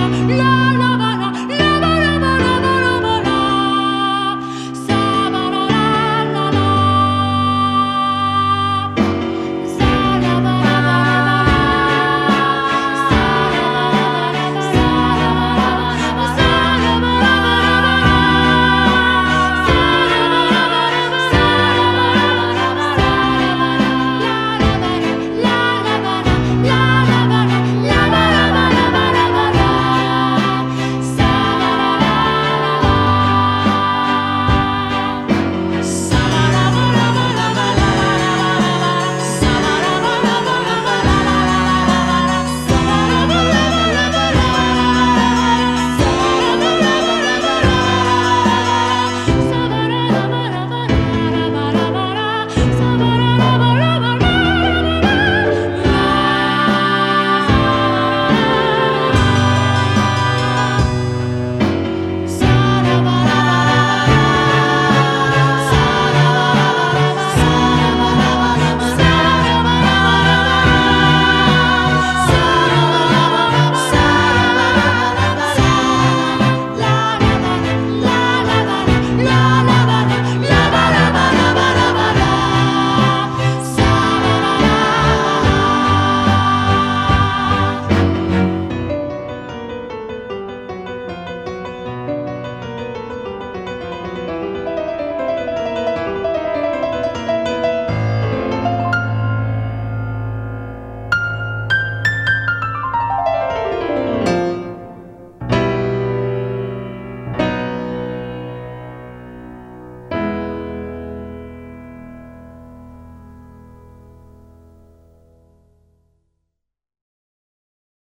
love.